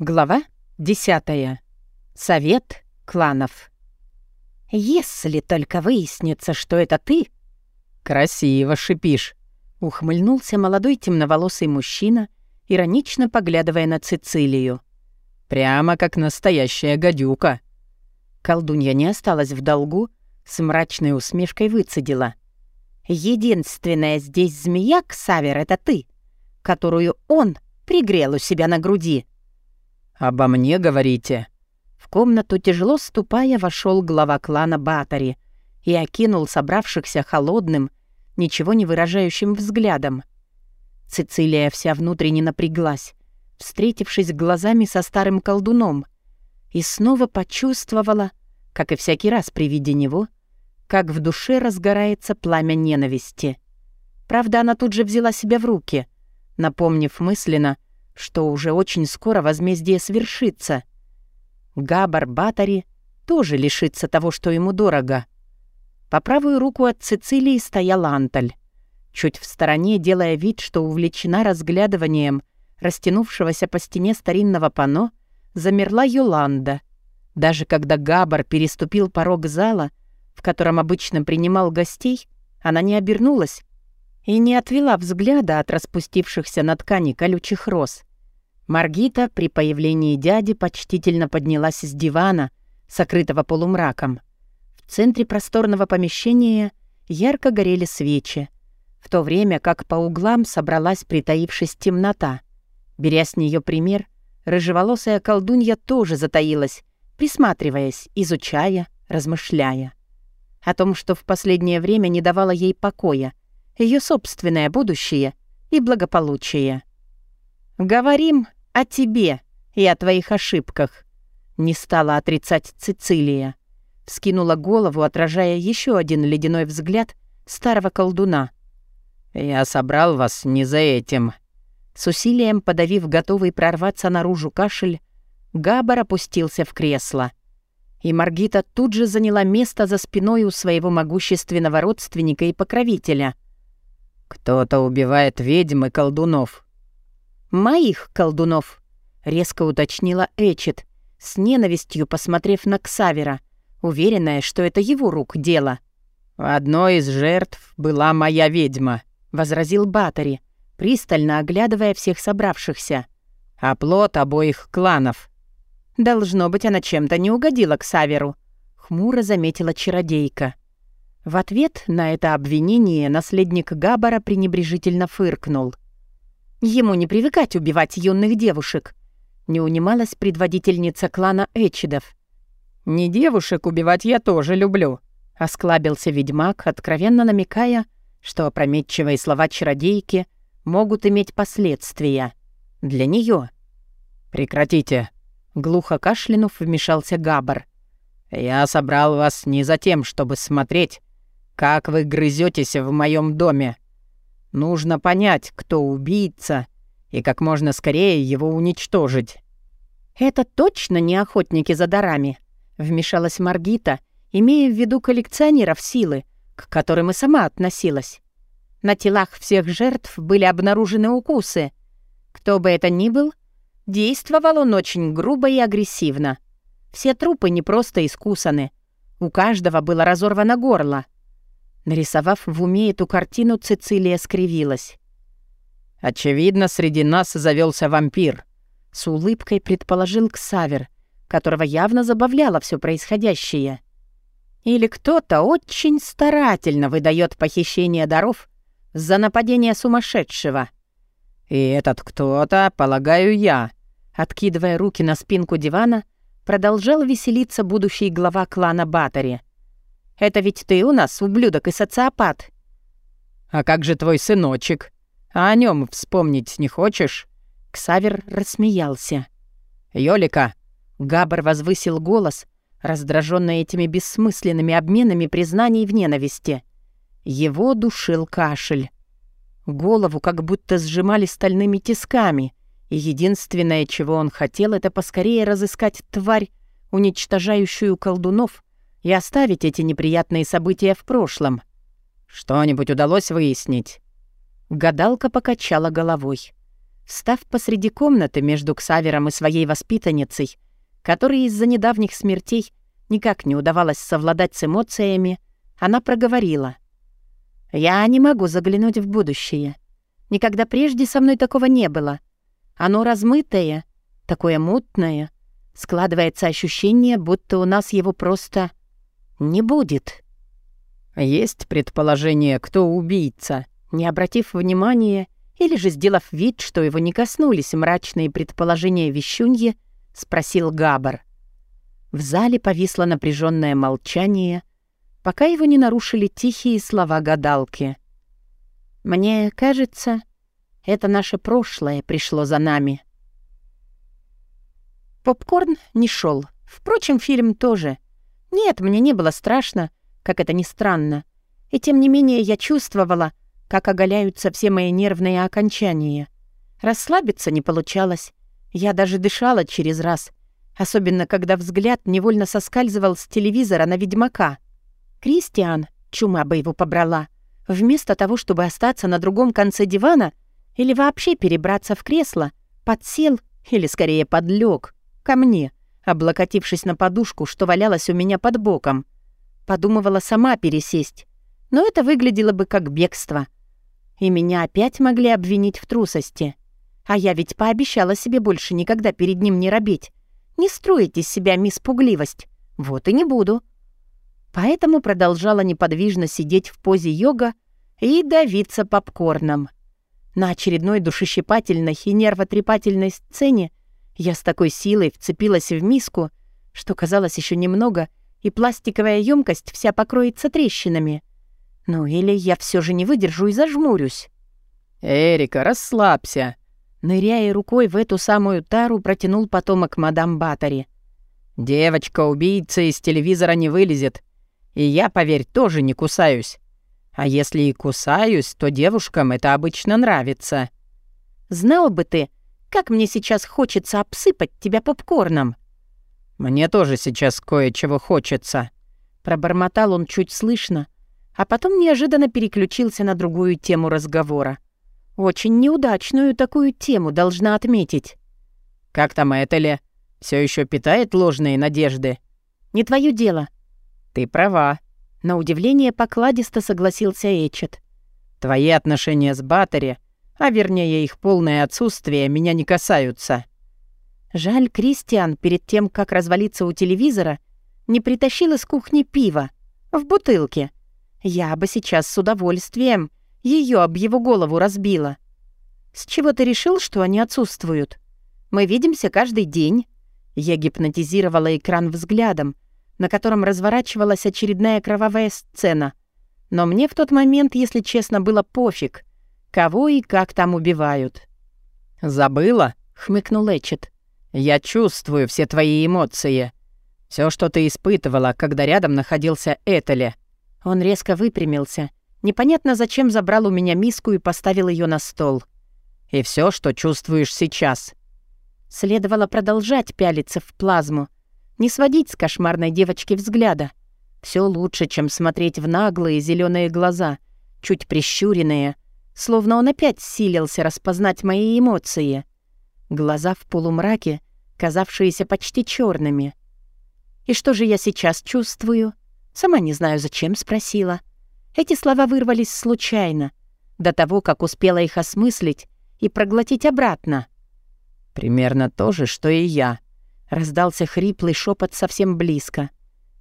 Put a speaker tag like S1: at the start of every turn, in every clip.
S1: Глава 10. Совет кланов. «Если только выяснится, что это ты...»
S2: «Красиво шипишь», — ухмыльнулся молодой темноволосый мужчина, иронично поглядывая на Цицилию. «Прямо как настоящая гадюка».
S1: Колдунья не осталась в долгу, с мрачной усмешкой выцедила. «Единственная здесь змея, Ксавер, это ты, которую он пригрел у себя на груди».
S2: «Обо мне говорите?»
S1: В комнату, тяжело ступая, вошел глава клана Батари и окинул собравшихся холодным, ничего не выражающим взглядом. Цицилия вся внутренне напряглась, встретившись глазами со старым колдуном, и снова почувствовала, как и всякий раз при виде него, как в душе разгорается пламя ненависти. Правда, она тут же взяла себя в руки, напомнив мысленно, что уже очень скоро возмездие свершится. Габар Батари тоже лишится того, что ему дорого. По правую руку от Цицилии стоял Анталь, чуть в стороне делая вид, что увлечена разглядыванием растянувшегося по стене старинного панно, замерла Юланда. Даже когда Габар переступил порог зала, в котором обычно принимал гостей, она не обернулась, и не отвела взгляда от распустившихся на ткани колючих роз. Маргита при появлении дяди почтительно поднялась с дивана, сокрытого полумраком. В центре просторного помещения ярко горели свечи, в то время как по углам собралась притаившись темнота. Беря с нее пример, рыжеволосая колдунья тоже затаилась, присматриваясь, изучая, размышляя. О том, что в последнее время не давало ей покоя — ее собственное будущее и благополучие. «Говорим о тебе и о твоих ошибках», — не стала отрицать Цицилия. Вскинула голову, отражая еще один ледяной взгляд старого колдуна.
S2: «Я собрал вас не за этим».
S1: С усилием подавив готовый прорваться наружу кашель, Габар опустился в кресло. И Маргита тут же заняла место за спиной у своего могущественного родственника и покровителя —
S2: «Кто-то убивает ведьм и колдунов».
S1: «Моих колдунов», — резко уточнила Эчет, с ненавистью посмотрев на Ксавера, уверенная, что это его рук дело.
S2: «Одной из жертв была моя ведьма», —
S1: возразил Батари, пристально оглядывая всех собравшихся.
S2: «А плод обоих кланов».
S1: «Должно быть, она чем-то не угодила Ксаверу», — хмуро заметила чародейка. В ответ на это обвинение наследник Габара пренебрежительно фыркнул. «Ему не привыкать убивать юных девушек», — не унималась предводительница клана Эчидов.
S2: «Не девушек убивать я тоже люблю», — осклабился ведьмак, откровенно намекая, что опрометчивые слова чародейки могут иметь последствия. Для нее. «Прекратите», — глухо кашлянув вмешался Габар. «Я собрал вас не за тем, чтобы смотреть, как вы грызетесь в моем доме? Нужно понять, кто убийца, и как можно скорее его уничтожить».
S1: «Это точно не охотники за дарами», — вмешалась Маргита, имея в виду коллекционеров силы, к которым и сама относилась. На телах всех жертв были обнаружены укусы. Кто бы это ни был, действовал он очень грубо и агрессивно. Все трупы не просто искусаны. У каждого было разорвано горло. Нарисовав в уме эту картину, Цицилия скривилась.
S2: «Очевидно, среди нас завелся вампир», —
S1: с улыбкой предположил Ксавер, которого явно забавляло все происходящее. «Или кто-то очень старательно выдает похищение даров за нападение сумасшедшего».
S2: «И этот кто-то, полагаю, я», —
S1: откидывая руки на спинку дивана, продолжал веселиться будущий глава клана Батари — это ведь ты у нас ублюдок и социопат».
S2: «А как же твой сыночек? А о нем вспомнить не хочешь?»
S1: Ксавер рассмеялся.
S2: «Ёлика!»
S1: Габар возвысил голос, раздраженный этими бессмысленными обменами признаний в ненависти. Его душил кашель. Голову как будто сжимали стальными тисками, и единственное, чего он хотел, это поскорее разыскать тварь, уничтожающую колдунов и оставить эти неприятные события в прошлом.
S2: Что-нибудь удалось выяснить?»
S1: Гадалка покачала головой. Став посреди комнаты между Ксавером и своей воспитанницей, которой из-за недавних смертей никак не удавалось совладать с эмоциями, она проговорила. «Я не могу заглянуть в будущее. Никогда прежде со мной такого не было. Оно размытое, такое мутное. Складывается ощущение, будто у нас его просто не будет».
S2: «Есть предположение, кто убийца?»
S1: Не обратив внимания или же сделав вид, что его не коснулись мрачные предположения Вещуньи, спросил Габар. В зале повисло напряженное молчание, пока его не нарушили тихие слова гадалки. «Мне кажется, это наше прошлое пришло за нами». Попкорн не шел. Впрочем, фильм тоже. Нет, мне не было страшно, как это ни странно. И тем не менее я чувствовала, как оголяются все мои нервные окончания. Расслабиться не получалось. Я даже дышала через раз, особенно когда взгляд невольно соскальзывал с телевизора на ведьмака. Кристиан, чума бы его побрала, вместо того, чтобы остаться на другом конце дивана или вообще перебраться в кресло, подсел или скорее подлег ко мне, облокотившись на подушку, что валялась у меня под боком. Подумывала сама пересесть, но это выглядело бы как бегство. И меня опять могли обвинить в трусости. А я ведь пообещала себе больше никогда перед ним не робить. Не строить из себя мисс Пугливость. Вот и не буду. Поэтому продолжала неподвижно сидеть в позе йога и давиться попкорном. На очередной душещипательной и нервотрепательной сцене я с такой силой вцепилась в миску, что казалось еще немного — и пластиковая емкость вся покроется трещинами. Ну или я все же не выдержу и зажмурюсь.
S2: «Эрика, расслабься!»
S1: Ныряя рукой в эту самую тару, протянул потомок мадам Баттери.
S2: «Девочка-убийца из телевизора не вылезет. И я, поверь, тоже не кусаюсь. А если и кусаюсь, то девушкам это обычно нравится».
S1: «Знал бы ты, как мне сейчас хочется обсыпать тебя попкорном!»
S2: «Мне тоже сейчас кое-чего хочется», —
S1: пробормотал он чуть слышно, а потом неожиданно переключился на другую тему разговора. Очень неудачную такую тему, должна отметить.
S2: «Как там Этели? Все еще питает ложные надежды?»
S1: «Не твое дело».
S2: «Ты права».
S1: На удивление покладисто согласился Эчет.
S2: «Твои отношения с Баттери, а вернее их полное отсутствие, меня не касаются».
S1: Жаль, Кристиан перед тем, как развалиться у телевизора, не притащил из кухни пива в бутылке. Я бы сейчас с удовольствием ее об его голову разбила. С чего ты решил, что они отсутствуют? Мы видимся каждый день. Я гипнотизировала экран взглядом, на котором разворачивалась очередная кровавая сцена. Но мне в тот момент, если честно, было пофиг, кого и как там убивают.
S2: «Забыла?»
S1: — хмыкнул Эчет.
S2: Я чувствую все твои эмоции. Все, что ты испытывала, когда рядом находился Этеле».
S1: Он резко выпрямился. Непонятно, зачем забрал у меня миску и поставил ее на стол.
S2: «И все, что чувствуешь сейчас».
S1: Следовало продолжать пялиться в плазму. Не сводить с кошмарной девочки взгляда. Все лучше, чем смотреть в наглые зеленые глаза, чуть прищуренные, словно он опять силился распознать мои эмоции. Глаза в полумраке, казавшиеся почти черными. И что же я сейчас чувствую? Сама не знаю, зачем спросила. Эти слова вырвались случайно, до того, как успела их осмыслить и проглотить обратно.
S2: «Примерно то же, что и я», —
S1: раздался хриплый шепот совсем близко.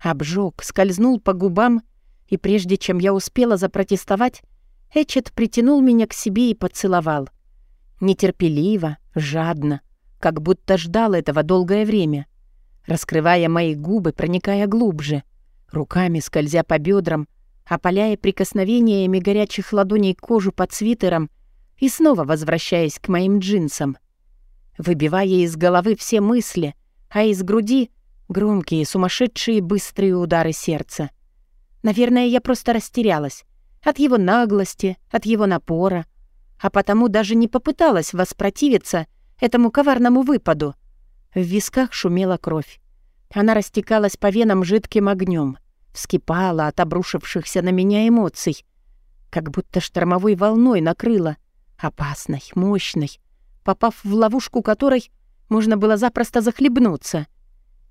S1: Обжег, скользнул по губам, и прежде чем я успела запротестовать, Эчет притянул меня к себе и поцеловал. Нетерпеливо, жадно, как будто ждал этого долгое время, раскрывая мои губы, проникая глубже, руками скользя по бедрам, опаляя прикосновениями горячих ладоней кожу под свитером и снова возвращаясь к моим джинсам, выбивая из головы все мысли, а из груди — громкие, сумасшедшие, быстрые удары сердца. Наверное, я просто растерялась от его наглости, от его напора, а потому даже не попыталась воспротивиться этому коварному выпаду. В висках шумела кровь. Она растекалась по венам жидким огнем, вскипала от обрушившихся на меня эмоций, как будто штормовой волной накрыла, опасной, мощной, попав в ловушку которой можно было запросто захлебнуться.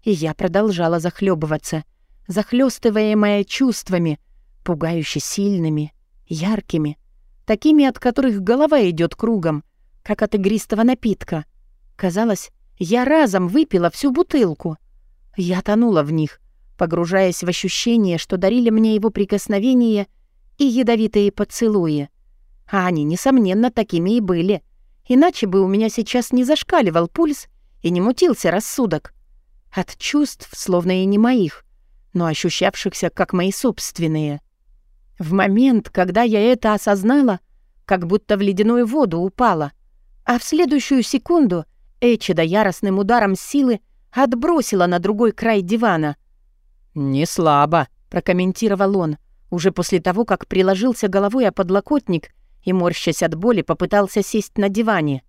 S1: И я продолжала захлебываться, захлестываемая чувствами, пугающе сильными, яркими, такими, от которых голова идет кругом, как от игристого напитка. Казалось, я разом выпила всю бутылку. Я тонула в них, погружаясь в ощущение, что дарили мне его прикосновения и ядовитые поцелуи. А они, несомненно, такими и были. Иначе бы у меня сейчас не зашкаливал пульс и не мутился рассудок. От чувств, словно и не моих, но ощущавшихся как мои собственные. В момент, когда я это осознала, как будто в ледяную воду упала, а в следующую секунду Эчида яростным ударом силы отбросила на другой край дивана.
S2: «Не слабо», — прокомментировал он, уже после того, как приложился головой о подлокотник и, морщась от боли, попытался сесть на диване.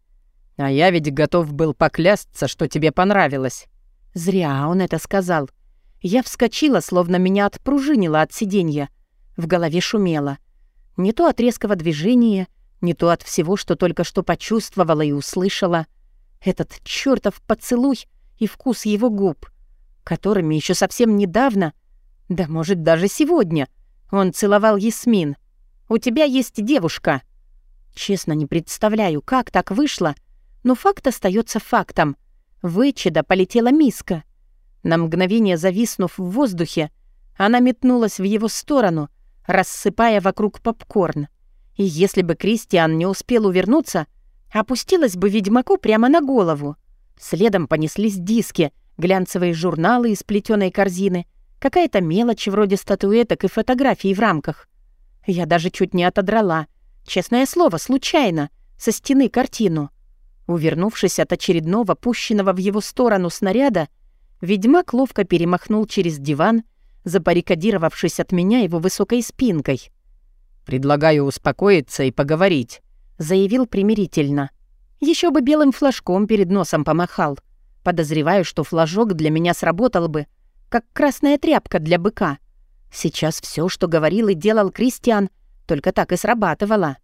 S2: «А я ведь готов был поклясться, что тебе понравилось».
S1: Зря он это сказал. Я вскочила, словно меня отпружинило от сиденья. В голове шумело. Не то от резкого движения, не то от всего, что только что почувствовала и услышала. Этот чертов поцелуй и вкус его губ, которыми еще совсем недавно, да может даже сегодня, он целовал Ясмин. «У тебя есть девушка». Честно, не представляю, как так вышло, но факт остается фактом. Вычеда полетела миска. На мгновение зависнув в воздухе, она метнулась в его сторону, рассыпая вокруг попкорн. И если бы Кристиан не успел увернуться, опустилась бы ведьмаку прямо на голову. Следом понеслись диски, глянцевые журналы из плетеной корзины, какая-то мелочь вроде статуэток и фотографий в рамках. Я даже чуть не отодрала, честное слово, случайно, со стены картину. Увернувшись от очередного пущенного в его сторону снаряда, ведьмак ловко перемахнул через диван, запарикадировавшись от меня его высокой спинкой.
S2: «Предлагаю успокоиться и поговорить», —
S1: заявил примирительно. Еще бы белым флажком перед носом помахал. Подозреваю, что флажок для меня сработал бы, как красная тряпка для быка. Сейчас все, что говорил и делал Кристиан, только так и срабатывало.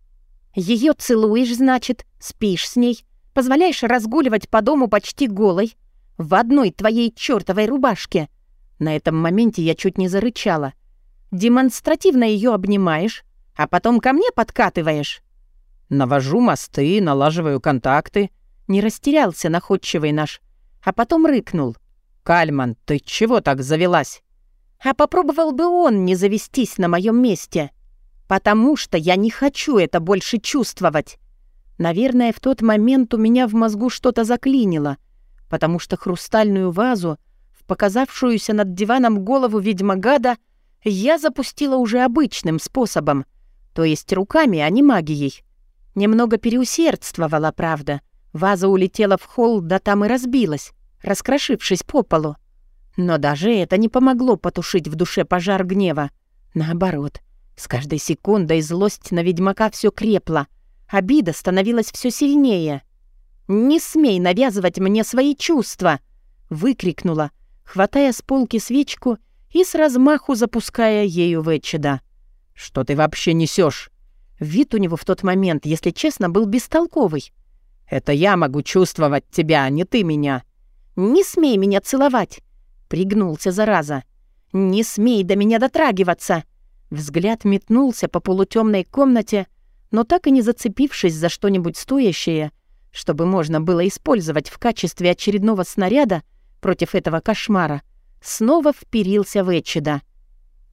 S1: Ее целуешь, значит, спишь с ней, Позволяешь разгуливать по дому почти голой, в одной твоей чёртовой рубашке. На этом моменте я чуть не зарычала. Демонстративно ее обнимаешь, а потом ко мне подкатываешь.
S2: Навожу мосты, налаживаю контакты.
S1: Не растерялся находчивый наш, а потом рыкнул.
S2: «Кальман, ты чего так завелась?»
S1: А попробовал бы он не завестись на моем месте. Потому что я не хочу это больше чувствовать. Наверное, в тот момент у меня в мозгу что-то заклинило, потому что хрустальную вазу, показавшуюся над диваном голову ведьмагада, я запустила уже обычным способом, то есть руками, а не магией. Немного переусердствовала, правда. Ваза улетела в холл, да там и разбилась, раскрошившись по полу. Но даже это не помогло потушить в душе пожар гнева. Наоборот, с каждой секундой злость на ведьмака все крепла — Обида становилась все сильнее. «Не смей навязывать мне свои чувства!» — выкрикнула, хватая с полки свечку и с размаху запуская ею в Эчеда.
S2: «Что ты вообще несешь?
S1: Вид у него в тот момент, если честно, был бестолковый.
S2: «Это я могу чувствовать тебя, а не ты меня».
S1: «Не смей меня целовать!» — пригнулся зараза. «Не смей до меня дотрагиваться!» Взгляд метнулся по полутемной комнате, но так и не зацепившись за что-нибудь стоящее, чтобы можно было использовать в качестве очередного снаряда против этого кошмара, снова вперился в Эчида.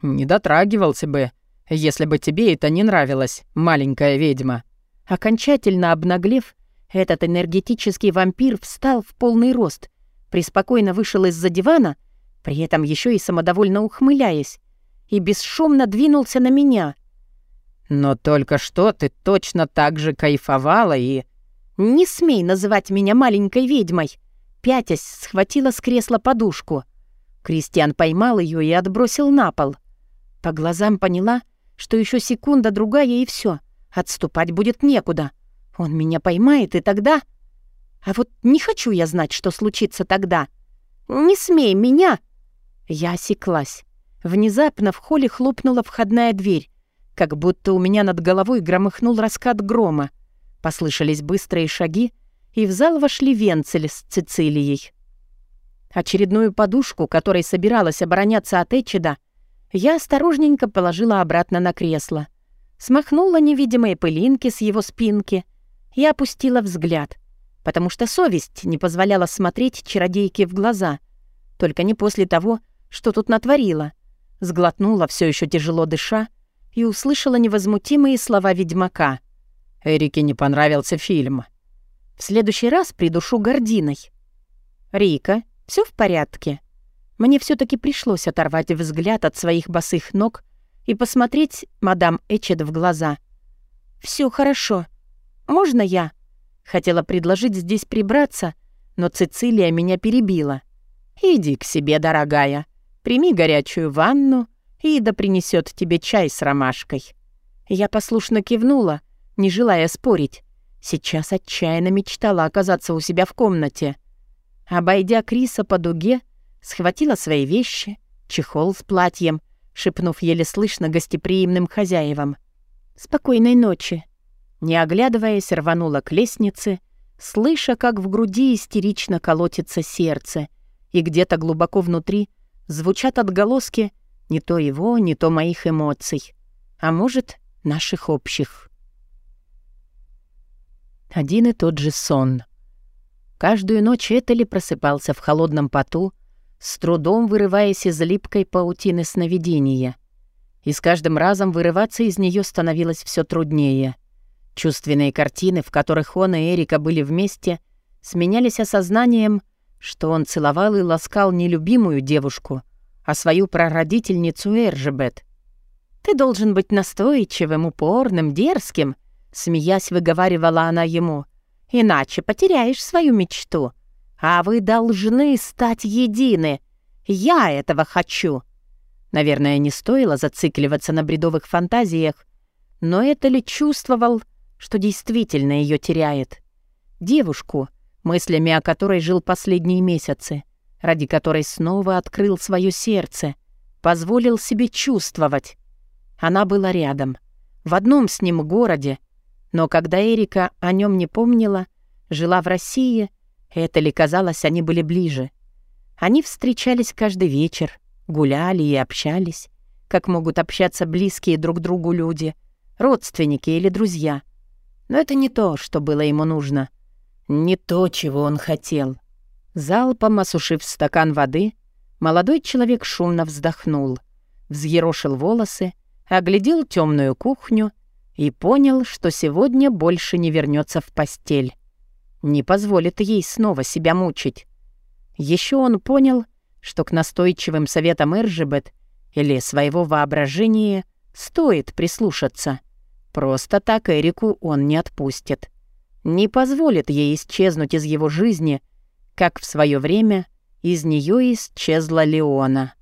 S2: «Не дотрагивался бы, если бы тебе это не нравилось, маленькая ведьма».
S1: Окончательно обнаглев, этот энергетический вампир встал в полный рост, преспокойно вышел из-за дивана, при этом еще и самодовольно ухмыляясь, и бесшумно двинулся на меня.
S2: Но только что ты точно так же кайфовала и...
S1: «Не смей называть меня маленькой ведьмой!» Пятясь, схватила с кресла подушку. Кристиан поймал ее и отбросил на пол. По глазам поняла, что еще секунда-другая и все. Отступать будет некуда. Он меня поймает, и тогда... А вот не хочу я знать, что случится тогда. «Не смей меня!» Я осеклась. Внезапно в холле хлопнула входная дверь как будто у меня над головой громыхнул раскат грома. Послышались быстрые шаги, и в зал вошли Венцель с Цицилией. Очередную подушку, которой собиралась обороняться от Эчеда, я осторожненько положила обратно на кресло, смахнула невидимые пылинки с его спинки и опустила взгляд, потому что совесть не позволяла смотреть чародейке в глаза, только не после того, что тут натворила. Сглотнула, все еще тяжело дыша, и услышала невозмутимые слова ведьмака.
S2: «Эрике не понравился фильм».
S1: «В следующий раз придушу гординой». «Рика, все в порядке?» Мне все таки пришлось оторвать взгляд от своих босых ног и посмотреть мадам Эчед в глаза. Все хорошо. Можно я?» Хотела предложить здесь прибраться, но Цицилия меня перебила. «Иди к себе, дорогая. Прими горячую ванну, и да принесет тебе чай с ромашкой». Я послушно кивнула, не желая спорить. Сейчас отчаянно мечтала оказаться у себя в комнате. Обойдя Криса по дуге, схватила свои вещи, чехол с платьем, шепнув еле слышно гостеприимным хозяевам. «Спокойной ночи!» Не оглядываясь, рванула к лестнице, слыша, как в груди истерично колотится сердце, и где-то глубоко внутри звучат отголоски не то его, не то моих эмоций, а может, наших общих. Один и тот же сон. Каждую ночь Этели просыпался в холодном поту, с трудом вырываясь из липкой паутины сновидения. И с каждым разом вырываться из нее становилось все труднее. Чувственные картины, в которых он и Эрика были вместе, сменялись осознанием, что он целовал и ласкал не любимую девушку, а свою прародительницу Эржебет. «Ты должен быть настойчивым, упорным, дерзким», — смеясь выговаривала она ему, «иначе потеряешь свою мечту». А вы должны стать едины. Я этого хочу. Наверное, не стоило зацикливаться на бредовых фантазиях, но это ли чувствовал, что действительно ее теряет? Девушку, мыслями о которой жил последние месяцы, ради которой снова открыл свое сердце, позволил себе чувствовать. Она была рядом, в одном с ним городе, но когда Эрика о нем не помнила, жила в России — это ли казалось, они были ближе? Они встречались каждый вечер, гуляли и общались, как могут общаться близкие друг другу люди, родственники или друзья. Но это не то, что было ему нужно. Не то, чего он хотел. Залпом осушив стакан воды, молодой человек шумно вздохнул, взъерошил волосы, оглядел темную кухню и понял, что сегодня больше не вернется в постель не позволит ей снова себя мучить. Еще он понял, что к настойчивым советам Эржебет или своего воображения стоит прислушаться. Просто так Эрику он не отпустит. Не позволит ей исчезнуть из его жизни, как в свое время из нее исчезла Леона.